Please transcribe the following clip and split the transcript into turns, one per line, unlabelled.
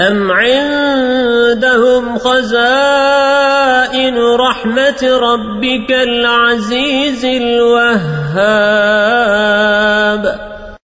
أم عندهم خزائن رحمة ربك العزيز الوهاب